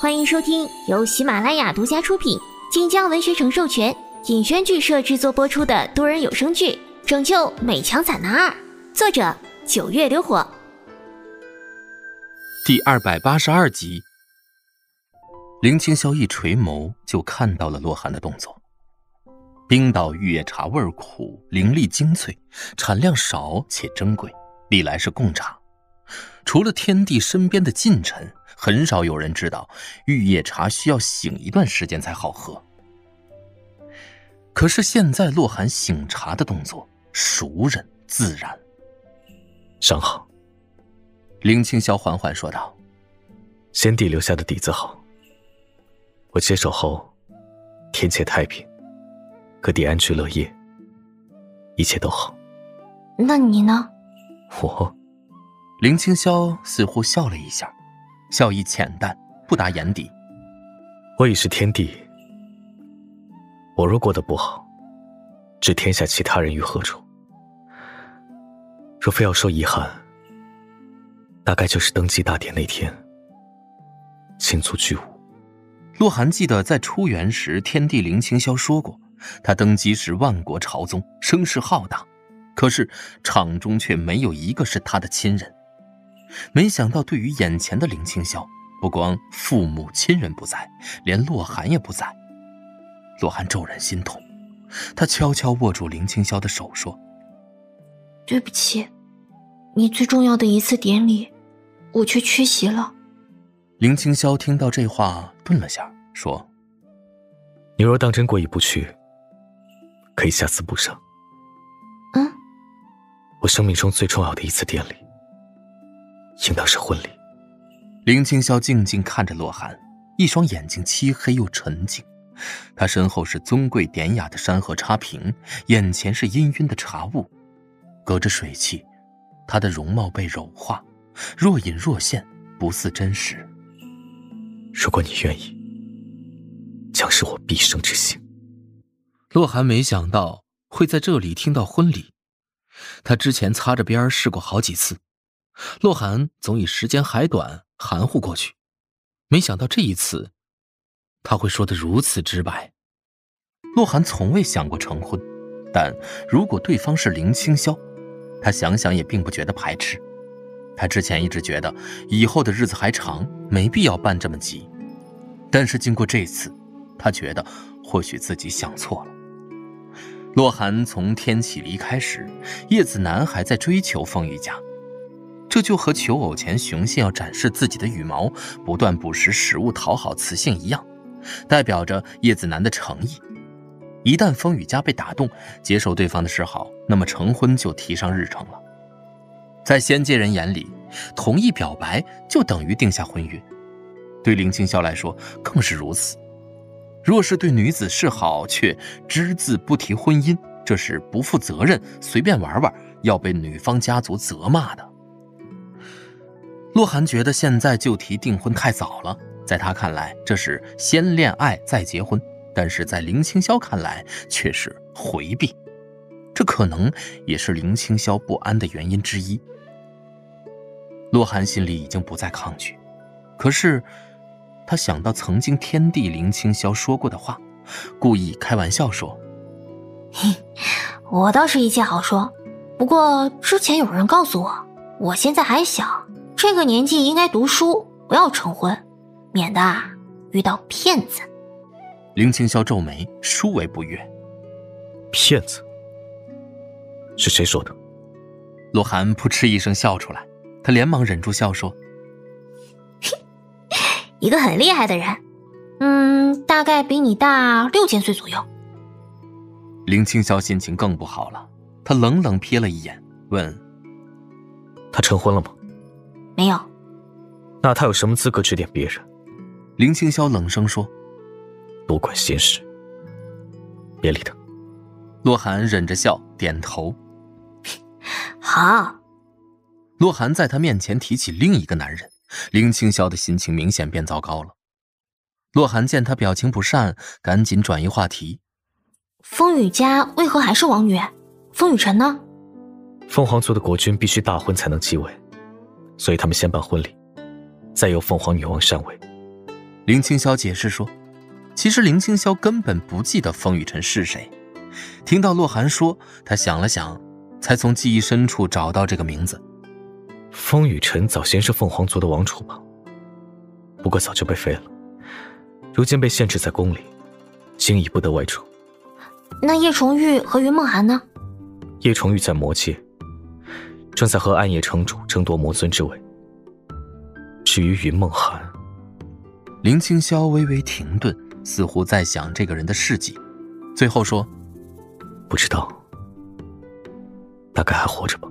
欢迎收听由喜马拉雅独家出品、晋江文学城授权、尹轩剧社制作播出的多人有声剧《拯救美强惨男二》，作者九月流火，第二百八十二集。林青霄一垂眸就看到了洛寒的动作。冰岛玉叶茶味苦，灵力精粹，产量少且珍贵，历来是贡茶。除了天帝身边的近臣，很少有人知道玉叶茶需要醒一段时间才好喝。可是现在洛寒醒茶的动作熟稔自然。上好。林青霄缓缓说道：“先帝留下的底子好，我接手后，天且太平，各地安居乐业，一切都好。那你呢？我。”林青霄似乎笑了一下，笑意浅淡，不达眼底。我已是天帝，我若过得不好，置天下其他人于何处？若非要说遗憾，大概就是登基大典那天，倾族巨物。洛寒记得在出元时，天帝林清霄说过，他登基时万国朝宗，声势浩大，可是场中却没有一个是他的亲人。没想到，对于眼前的林青霄，不光父母亲人不在，连洛寒也不在。洛寒骤然心痛，他悄悄握住林青霄的手，说：“对不起，你最重要的一次典礼，我却缺席了。”林青霄听到这话，顿了下，说：“你若当真过意不去，可以下次补上。”“嗯。”“我生命中最重要的一次典礼。”应当是婚礼。林青霄静静看着洛寒，一双眼睛漆黑又沉静。他身后是尊贵典雅的山河插屏，眼前是氤氲的茶雾，隔着水汽，他的容貌被柔化，若隐若现，不似真实。如果你愿意，将是我毕生之幸。洛寒没想到会在这里听到婚礼，他之前擦着边试过好几次。洛寒总以时间还短含糊过去，没想到这一次，他会说的如此直白。洛寒从未想过成婚，但如果对方是林青霄，他想想也并不觉得排斥。他之前一直觉得以后的日子还长，没必要办这么急。但是经过这次，他觉得或许自己想错了。洛寒从天启离开时，叶子楠还在追求风雨家。这就和求偶前雄性要展示自己的羽毛，不断捕食食物讨好雌性一样，代表着叶子楠的诚意。一旦风雨家被打动，接受对方的示好，那么成婚就提上日程了。在仙界人眼里，同意表白就等于定下婚约，对林青霄来说更是如此。若是对女子示好却只字不提婚姻，这是不负责任，随便玩玩，要被女方家族责骂的。洛寒觉得现在就提订婚太早了，在他看来这是先恋爱再结婚，但是在林青霄看来却是回避，这可能也是林青霄不安的原因之一。洛寒心里已经不再抗拒，可是他想到曾经天地林青霄说过的话，故意开玩笑说：“嘿，我倒是一切好说，不过之前有人告诉我，我现在还小。”这个年纪应该读书，不要成婚，免得啊遇到骗子。林青霄皱眉，殊为不悦。骗子？是谁说的？洛寒扑哧一声笑出来，他连忙忍住笑说：“ 一个很厉害的人，嗯，大概比你大六千岁左右。”林青霄心情更不好了，他冷冷瞥了一眼，问：“他成婚了吗？”没有，那他有什么资格指点别人？林青霄冷声说：“多管闲事，别理他。”洛寒忍着笑点头。好。洛寒在他面前提起另一个男人，林青霄的心情明显变糟糕了。洛寒见他表情不善，赶紧转移话题：“风雨家为何还是王女？风雨晨呢？”凤凰族的国君必须大婚才能继位。所以他们先办婚礼，再由凤凰女王禅位。林青霄解释说：“其实林青霄根本不记得风雨晨是谁。听到洛寒说，他想了想，才从记忆深处找到这个名字。风雨晨早先是凤凰族的王储吧？不过早就被废了，如今被限制在宫里，轻易不得外出。那叶崇玉和云梦寒呢？叶崇玉在魔界，正在和暗夜城主争夺魔尊之位。至于云梦寒，林青霄微微停顿，似乎在想这个人的事迹，最后说：“不知道，大概还活着吧。”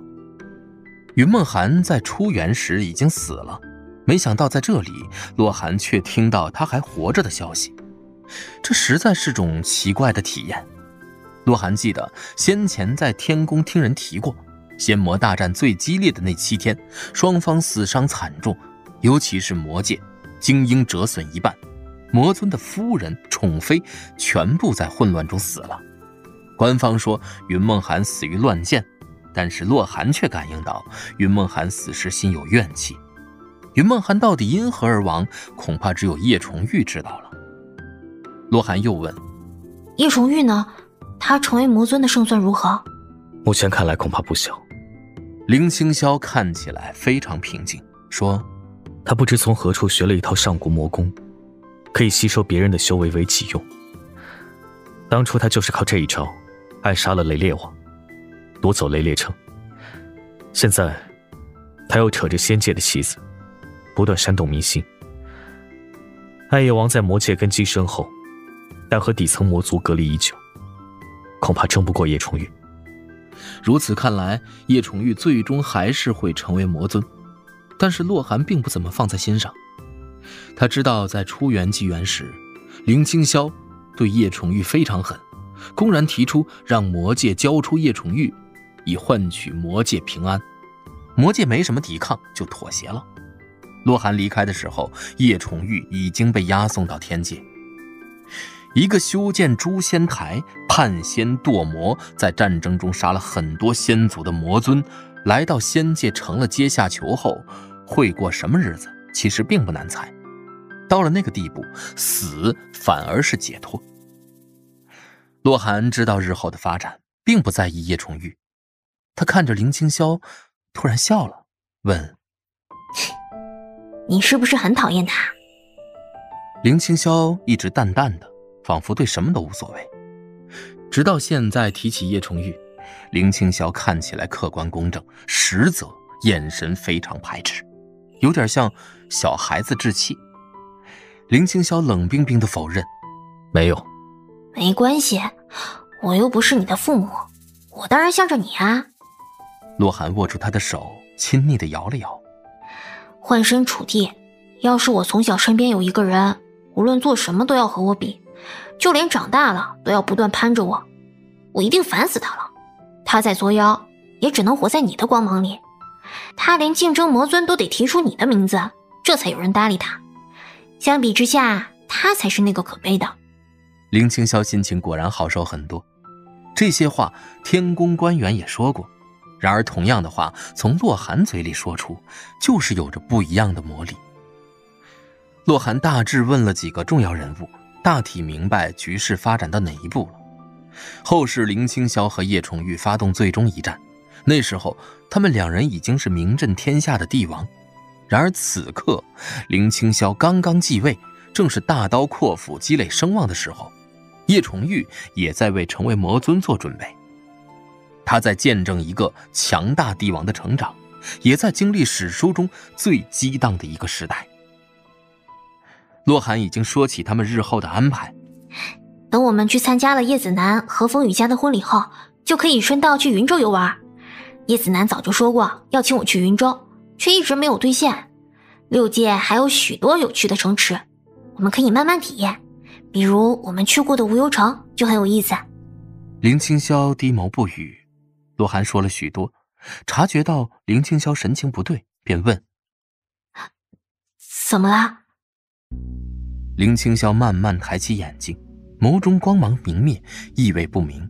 云梦寒在出园时已经死了，没想到在这里，洛寒却听到他还活着的消息，这实在是种奇怪的体验。洛寒记得先前在天宫听人提过，仙魔大战最激烈的那七天，双方死伤惨重，尤其是魔界。精英折损一半，魔尊的夫人、宠妃全部在混乱中死了。官方说云梦寒死于乱箭，但是洛寒却感应到云梦寒死时心有怨气。云梦寒到底因何而亡，恐怕只有叶重玉知道了。洛寒又问：“叶重玉呢？他成为魔尊的胜算如何？”目前看来恐怕不小。林清霄看起来非常平静，说。他不知从何处学了一套上古魔功，可以吸收别人的修为为己用。当初他就是靠这一招，暗杀了雷烈王，夺走雷烈城。现在，他又扯着仙界的旗子，不断煽动民心。暗夜王在魔界根基深厚，但和底层魔族隔离已久，恐怕争不过叶重玉。如此看来，叶重玉最终还是会成为魔尊。但是洛寒并不怎么放在心上，他知道在出元纪元时，林清霄对叶崇玉非常狠，公然提出让魔界交出叶崇玉，以换取魔界平安。魔界没什么抵抗，就妥协了。洛寒离开的时候，叶崇玉已经被押送到天界。一个修建诛仙台、叛仙堕魔，在战争中杀了很多仙族的魔尊，来到仙界成了阶下囚后。会过什么日子，其实并不难猜。到了那个地步，死反而是解脱。洛寒知道日后的发展，并不在意叶重玉。他看着林清霄，突然笑了，问：“你是不是很讨厌他？”林清霄一直淡淡的，仿佛对什么都无所谓。直到现在提起叶崇玉，林清霄看起来客观公正，实则眼神非常排斥。有点像小孩子置气。林青霄冷冰冰的否认：“没有，没关系，我又不是你的父母，我当然向着你啊。”洛寒握住他的手，亲昵的摇了摇。换身处地，要是我从小身边有一个人，无论做什么都要和我比，就连长大了都要不断攀着我，我一定烦死他了。他在作妖，也只能活在你的光芒里。他连竞争魔尊都得提出你的名字，这才有人搭理他。相比之下，他才是那个可悲的。林青霄心情果然好受很多。这些话，天宫官员也说过。然而，同样的话从洛寒嘴里说出，就是有着不一样的魔力。洛寒大致问了几个重要人物，大体明白局势发展到哪一步了。后世，林青霄和叶重玉发动最终一战。那时候，他们两人已经是名震天下的帝王。然而此刻，林青霄刚刚继位，正是大刀阔斧积累声望的时候。叶重玉也在为成为魔尊做准备。他在见证一个强大帝王的成长，也在经历史书中最激荡的一个时代。洛寒已经说起他们日后的安排。等我们去参加了叶子楠和风雨家的婚礼后，就可以顺道去云州游玩。叶子楠早就说过要请我去云州，却一直没有兑现。六界还有许多有趣的城池，我们可以慢慢体验。比如我们去过的无忧城就很有意思。林青霄低眸不语。洛寒说了许多，察觉到林青霄神情不对，便问：“怎么了？”林青霄慢慢抬起眼睛，眸中光芒明灭，意味不明。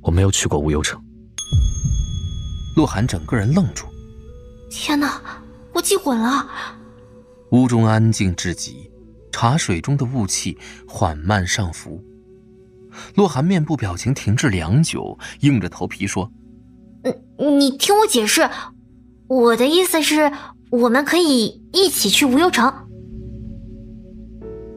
我没有去过无忧城。洛寒整个人愣住，天哪，我记混了。屋中安静至极，茶水中的雾气缓慢上浮。洛寒面部表情停滞良久，硬着头皮说：“嗯，你听我解释，我的意思是，我们可以一起去无忧城。”